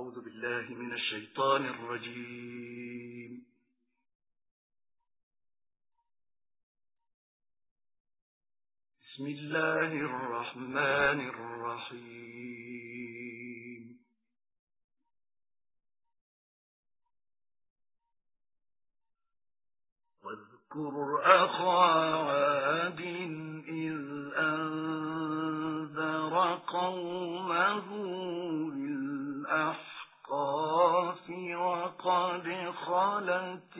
أعوذ بالله من الشيطان الرجيم. بسم الله الرحمن الرحيم. واذكر أخا عاد إذ أنذر قومه بالأحسن الأحقاف وقد خلت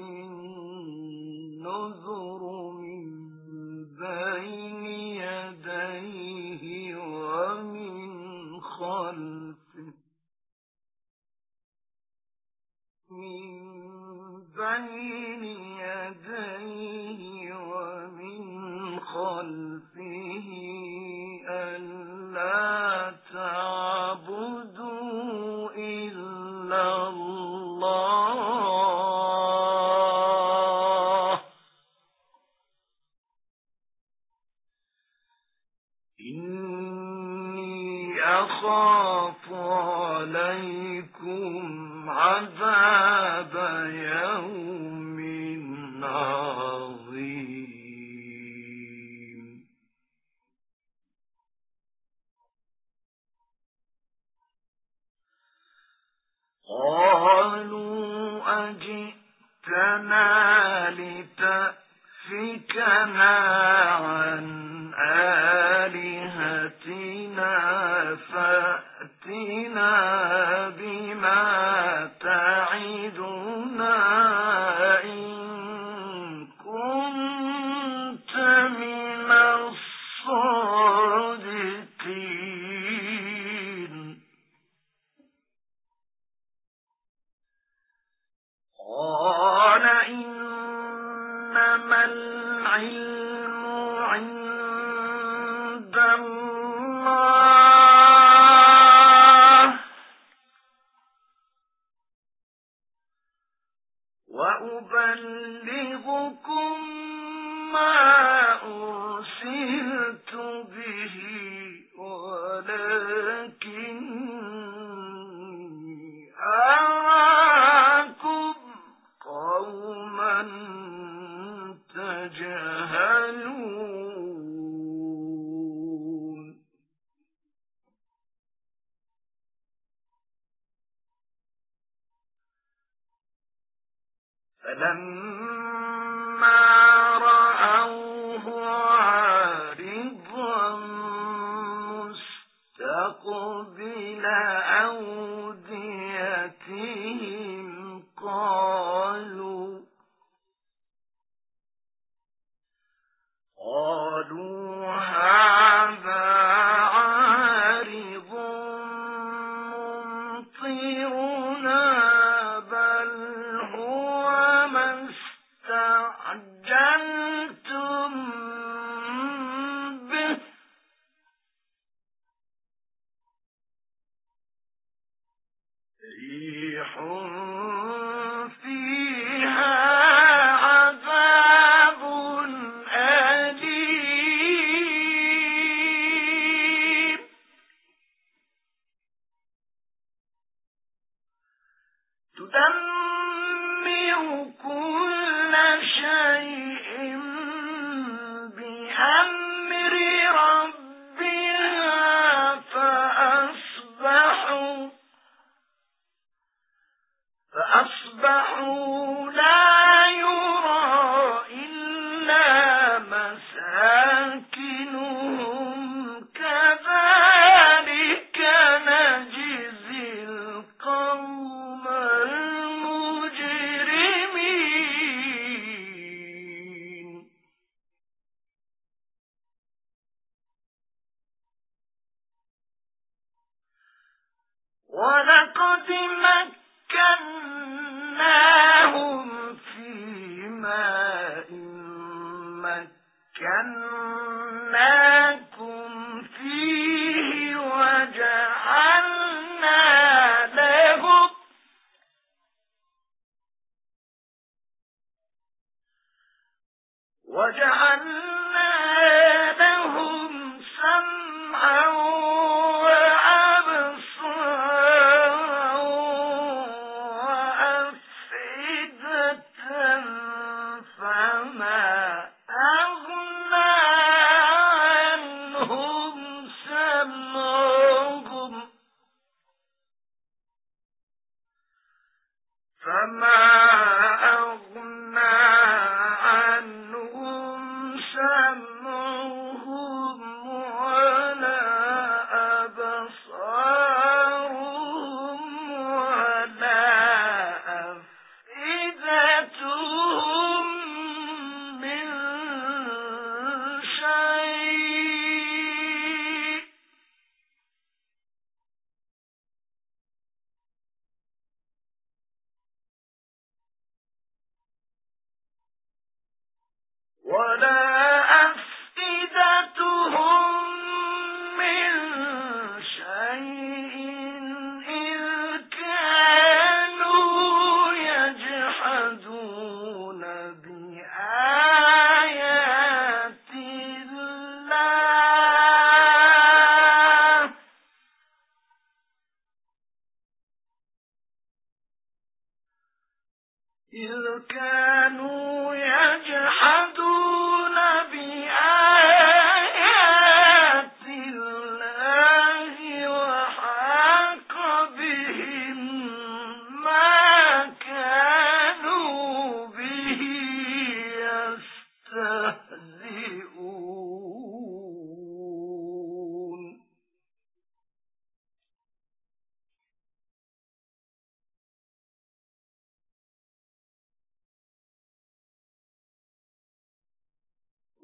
وأبلغكم ما أرسلت به ولكني أراكم قوما تجاهلون فلما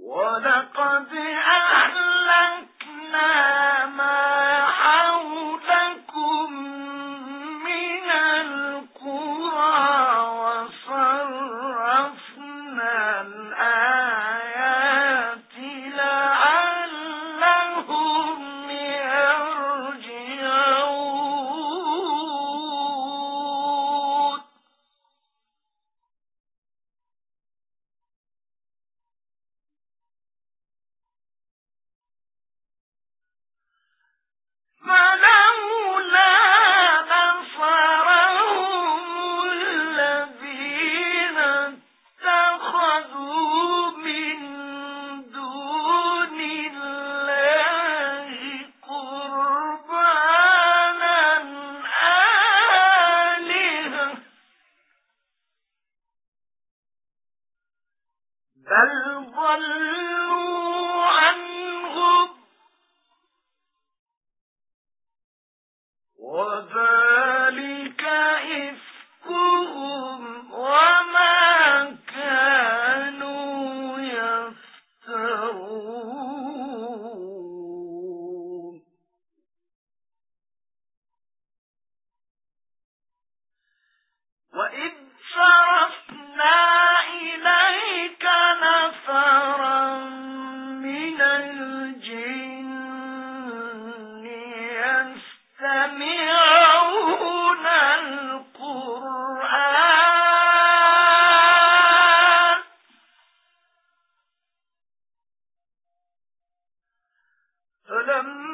ولقد أهلكنا أَلَمْ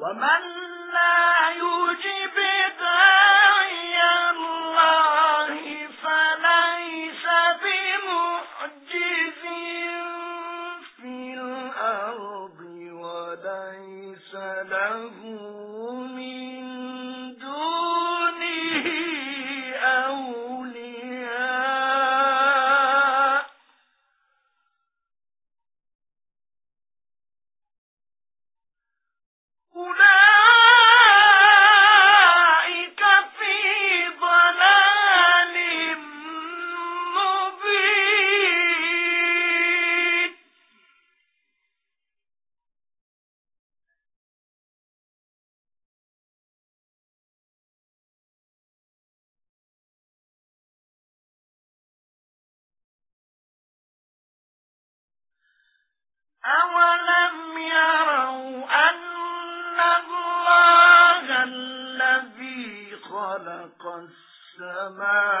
ومن أولم يروا أن الله الذي خلق السماوات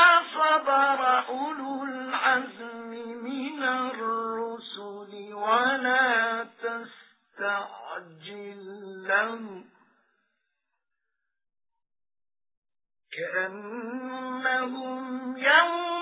صبر أولو العزم من الرسل ولا تستعجل لهم كأنهم يوم